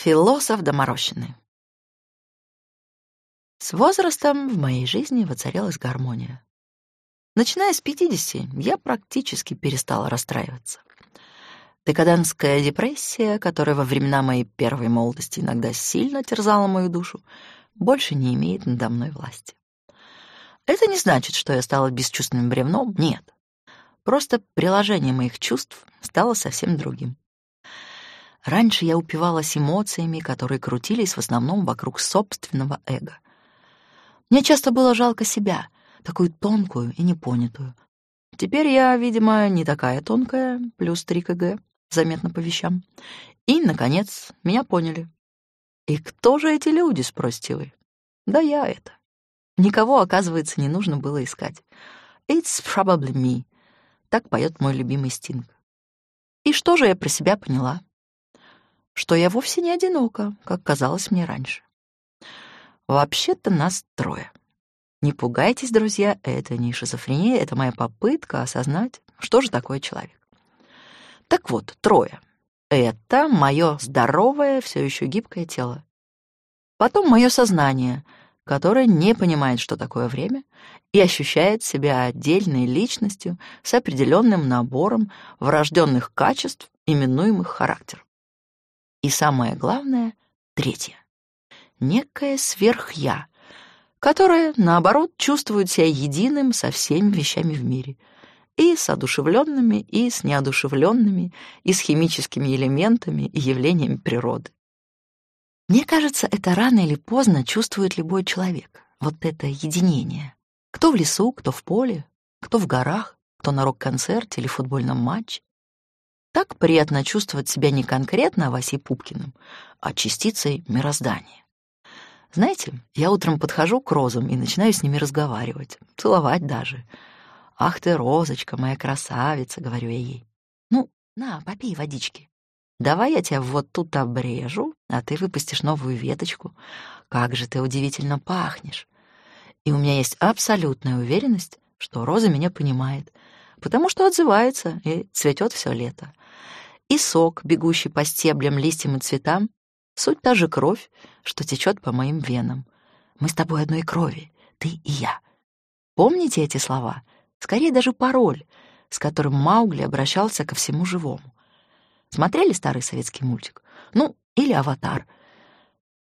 Философ доморощенный. С возрастом в моей жизни воцарилась гармония. Начиная с 50, я практически перестала расстраиваться. Декадентская депрессия, которая во времена моей первой молодости иногда сильно терзала мою душу, больше не имеет надо мной власти. Это не значит, что я стала бесчувственным бревном, нет. Просто приложение моих чувств стало совсем другим. Раньше я упивалась эмоциями, которые крутились в основном вокруг собственного эго. Мне часто было жалко себя, такую тонкую и непонятую. Теперь я, видимо, не такая тонкая, плюс 3 кг, заметно по вещам. И, наконец, меня поняли. И кто же эти люди, спросите вы? Да я это. Никого, оказывается, не нужно было искать. It's probably me. Так поет мой любимый Стинг. И что же я про себя поняла? Что я вовсе не одинока, как казалось мне раньше. Вообще-то нас трое. Не пугайтесь, друзья, это не шизофрения, это моя попытка осознать, что же такое человек. Так вот, трое. Это мое здоровое, все еще гибкое тело. Потом мое сознание, которое не понимает, что такое время, и ощущает себя отдельной личностью с определенным набором врожденных качеств, именуемых характером. И самое главное — третье. Некое сверхя, которое, наоборот, чувствует себя единым со всеми вещами в мире, и с одушевленными, и с неодушевленными, и с химическими элементами и явлениями природы. Мне кажется, это рано или поздно чувствует любой человек, вот это единение. Кто в лесу, кто в поле, кто в горах, кто на рок-концерте или футбольном матче. Так приятно чувствовать себя не конкретно Васей Пупкиным, а частицей мироздания. Знаете, я утром подхожу к розам и начинаю с ними разговаривать, целовать даже. «Ах ты, розочка, моя красавица», — говорю я ей. «Ну, на, попей водички. Давай я тебя вот тут обрежу, а ты выпустишь новую веточку. Как же ты удивительно пахнешь». И у меня есть абсолютная уверенность, что роза меня понимает, потому что отзывается и цветет все лето. И сок, бегущий по стеблям, листьям и цветам, суть та же кровь, что течет по моим венам. Мы с тобой одной крови, ты и я. Помните эти слова? Скорее даже пароль, с которым Маугли обращался ко всему живому. Смотрели старый советский мультик? Ну, или «Аватар».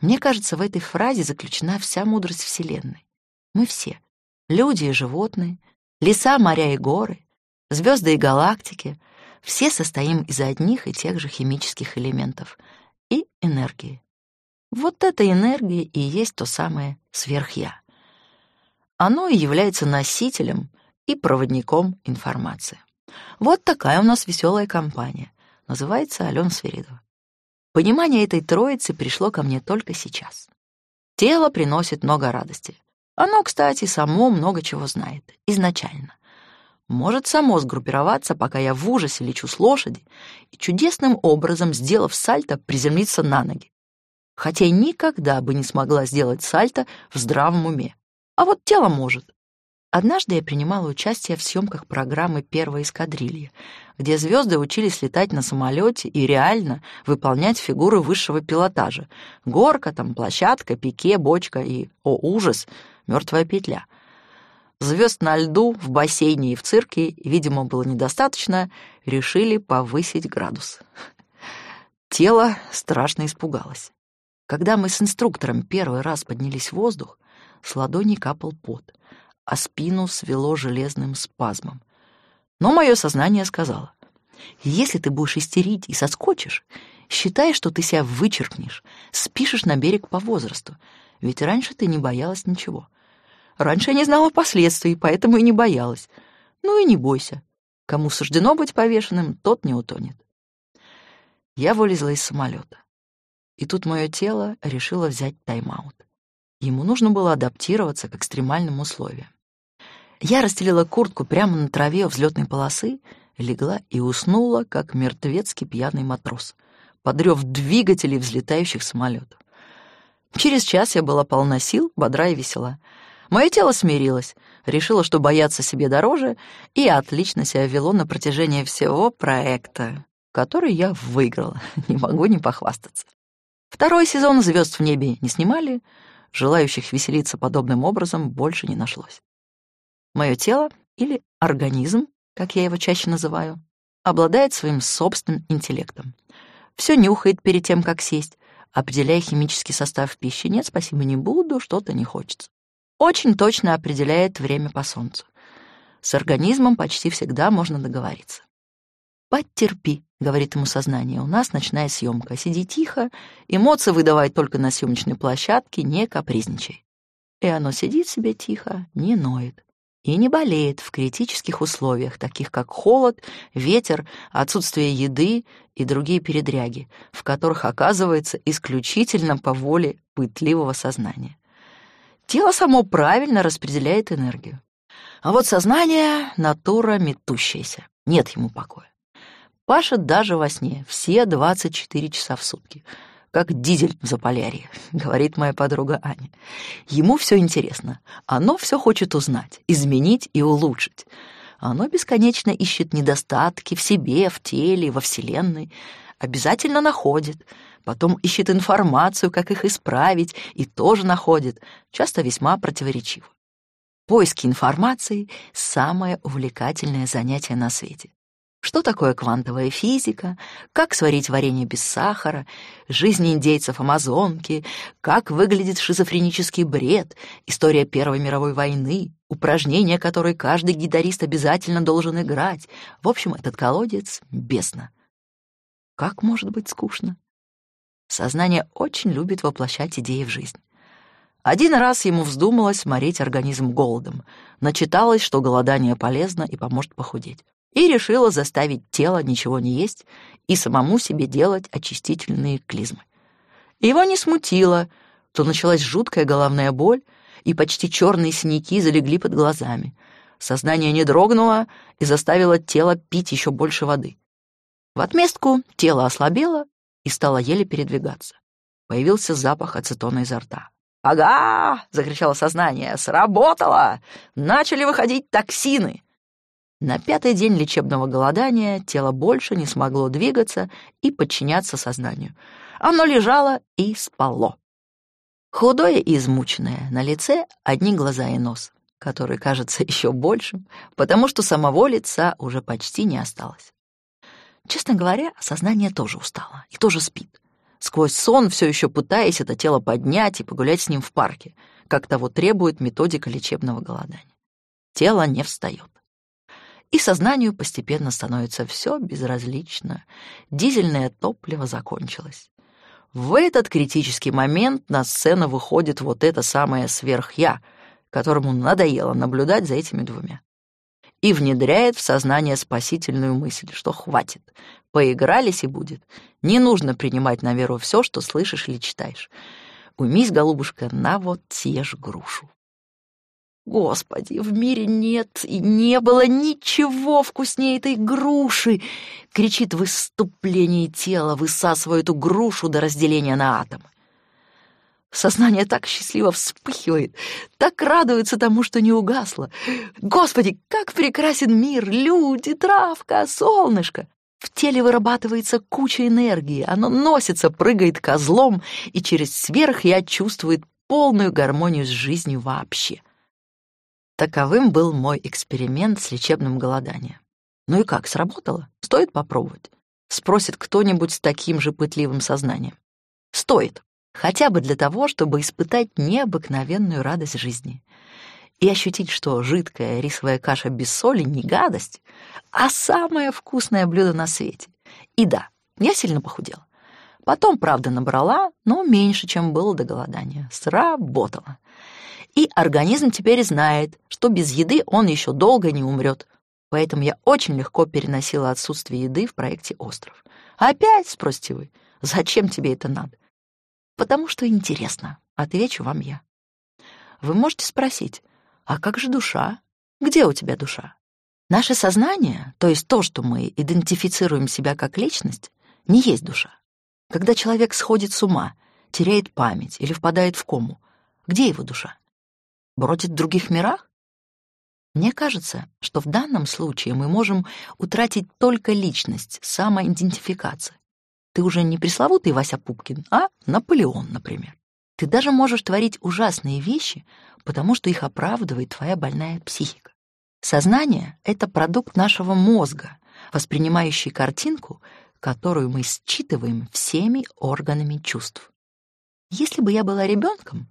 Мне кажется, в этой фразе заключена вся мудрость Вселенной. Мы все — люди и животные, леса, моря и горы, звезды и галактики, все состоим из одних и тех же химических элементов и энергии. Вот эта энергия и есть то самое сверхя. Оно и является носителем и проводником информации. Вот такая у нас веселая компания. Называется Алена Сверидова. Понимание этой троицы пришло ко мне только сейчас. Тело приносит много радости. Оно, кстати, само много чего знает, изначально может само сгруппироваться, пока я в ужасе лечу с лошади и чудесным образом, сделав сальто, приземлиться на ноги. Хотя я никогда бы не смогла сделать сальто в здравом уме. А вот тело может. Однажды я принимала участие в съемках программы «Первая эскадрилья», где звезды учились летать на самолете и реально выполнять фигуры высшего пилотажа. Горка, там, площадка, пике, бочка и, о ужас, мертвая петля — Звезд на льду, в бассейне и в цирке, видимо, было недостаточно, решили повысить градус. Тело страшно испугалось. Когда мы с инструктором первый раз поднялись в воздух, с ладони капал пот, а спину свело железным спазмом. Но мое сознание сказало, если ты будешь истерить и соскочишь, считай, что ты себя вычеркнешь, спишешь на берег по возрасту, ведь раньше ты не боялась ничего. Раньше я не знала последствий, поэтому и не боялась. Ну и не бойся. Кому суждено быть повешенным, тот не утонет. Я вылезла из самолета. И тут мое тело решило взять тайм-аут. Ему нужно было адаптироваться к экстремальным условиям. Я расстелила куртку прямо на траве у взлетной полосы, легла и уснула, как мертвецкий пьяный матрос, подрев двигателей взлетающих самолетов. Через час я была полна сил, бодра и весела — Мое тело смирилось, решило, что бояться себе дороже, и отлично себя вело на протяжении всего проекта, который я выиграла, не могу не похвастаться. Второй сезон «Звезд в небе» не снимали, желающих веселиться подобным образом больше не нашлось. Мое тело, или организм, как я его чаще называю, обладает своим собственным интеллектом. Все нюхает перед тем, как сесть, определяя химический состав пищи. Нет, спасибо, не буду, что-то не хочется. Очень точно определяет время по солнцу. С организмом почти всегда можно договориться. «Потерпи», — говорит ему сознание, — «у нас ночная съемка. Сиди тихо, эмоции выдавай только на съемочной площадке, не капризничай». И оно сидит себе тихо, не ноет и не болеет в критических условиях, таких как холод, ветер, отсутствие еды и другие передряги, в которых оказывается исключительно по воле пытливого сознания. Тело само правильно распределяет энергию. А вот сознание — натура метущаяся, нет ему покоя. Пашет даже во сне, все 24 часа в сутки — как дизель в Заполярье», — говорит моя подруга Аня. «Ему все интересно. Оно все хочет узнать, изменить и улучшить. Оно бесконечно ищет недостатки в себе, в теле, во Вселенной. Обязательно находит. Потом ищет информацию, как их исправить, и тоже находит, часто весьма противоречиво. Поиски информации — самое увлекательное занятие на свете. Что такое квантовая физика, как сварить варенье без сахара, жизни индейцев Амазонки, как выглядит шизофренический бред, история Первой мировой войны, упражнения, которые каждый гитарист обязательно должен играть. В общем, этот колодец — бесно. Как может быть скучно? Сознание очень любит воплощать идеи в жизнь. Один раз ему вздумалось морить организм голодом. Начиталось, что голодание полезно и поможет похудеть и решила заставить тело ничего не есть и самому себе делать очистительные клизмы. Его не смутило, то началась жуткая головная боль, и почти черные синяки залегли под глазами. Сознание не дрогнуло и заставило тело пить еще больше воды. В отместку тело ослабело и стало еле передвигаться. Появился запах ацетона изо рта. «Ага!» — закричало сознание. «Сработало! Начали выходить токсины!» На пятый день лечебного голодания тело больше не смогло двигаться и подчиняться сознанию. Оно лежало и спало. Худое и измученное, на лице одни глаза и нос, который кажется еще большим, потому что самого лица уже почти не осталось. Честно говоря, сознание тоже устало и тоже спит. Сквозь сон все еще пытаясь это тело поднять и погулять с ним в парке, как того требует методика лечебного голодания. Тело не встает и сознанию постепенно становится все безразлично. Дизельное топливо закончилось. В этот критический момент на сцену выходит вот это самое сверх-я, которому надоело наблюдать за этими двумя. И внедряет в сознание спасительную мысль, что хватит, поигрались и будет. Не нужно принимать на веру все, что слышишь или читаешь. Умись, голубушка, на вот съешь грушу. Господи, в мире нет и не было ничего вкуснее этой груши! Кричит в выступлении тела, высасывая эту грушу до разделения на атомы. Сознание так счастливо вспыхивает, так радуется тому, что не угасло. Господи, как прекрасен мир, люди, травка, солнышко! В теле вырабатывается куча энергии, оно носится, прыгает козлом, и через сверх я чувствует полную гармонию с жизнью вообще. Таковым был мой эксперимент с лечебным голоданием. Ну и как, сработало? Стоит попробовать? Спросит кто-нибудь с таким же пытливым сознанием. Стоит. Хотя бы для того, чтобы испытать необыкновенную радость жизни. И ощутить, что жидкая рисовая каша без соли не гадость, а самое вкусное блюдо на свете. И да, я сильно похудела. Потом, правда, набрала, но меньше, чем было до голодания. Сработало. И организм теперь знает, что без еды он еще долго не умрет. Поэтому я очень легко переносила отсутствие еды в проекте «Остров». «Опять?» — спросите вы. «Зачем тебе это надо?» «Потому что интересно», — отвечу вам я. Вы можете спросить, а как же душа? Где у тебя душа? Наше сознание, то есть то, что мы идентифицируем себя как личность, не есть душа. Когда человек сходит с ума, теряет память или впадает в кому, где его душа? бродит в других мирах? Мне кажется, что в данном случае мы можем утратить только личность, самоидентификацию. Ты уже не пресловутый Вася Пупкин, а Наполеон, например. Ты даже можешь творить ужасные вещи, потому что их оправдывает твоя больная психика. Сознание — это продукт нашего мозга, воспринимающий картинку, которую мы считываем всеми органами чувств. Если бы я была ребенком,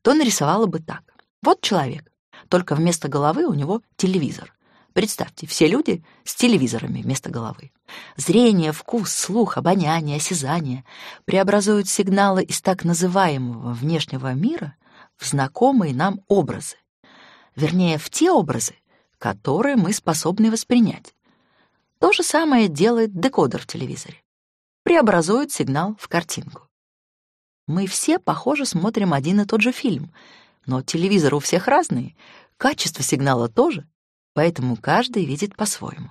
то нарисовала бы так. Вот человек, только вместо головы у него телевизор. Представьте, все люди с телевизорами вместо головы. Зрение, вкус, слух, обоняние, осязание преобразуют сигналы из так называемого внешнего мира в знакомые нам образы. Вернее, в те образы, которые мы способны воспринять. То же самое делает декодер в телевизоре. Преобразует сигнал в картинку. Мы все, похоже, смотрим один и тот же фильм, но телевизор у всех разный, качество сигнала тоже — поэтому каждый видит по-своему.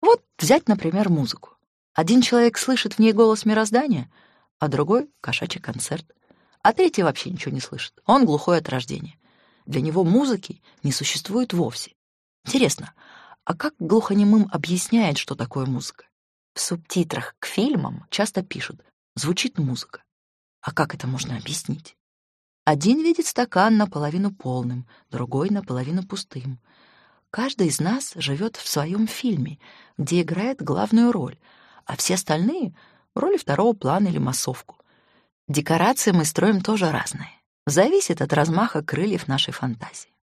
Вот взять, например, музыку. Один человек слышит в ней голос мироздания, а другой — кошачий концерт. А третий вообще ничего не слышит. Он глухой от рождения. Для него музыки не существует вовсе. Интересно, а как глухонемым объясняет, что такое музыка? В субтитрах к фильмам часто пишут «звучит музыка». А как это можно объяснить? Один видит стакан наполовину полным, другой — наполовину пустым — Каждый из нас живет в своем фильме, где играет главную роль, а все остальные — роли второго плана или массовку. Декорации мы строим тоже разные. Зависит от размаха крыльев нашей фантазии.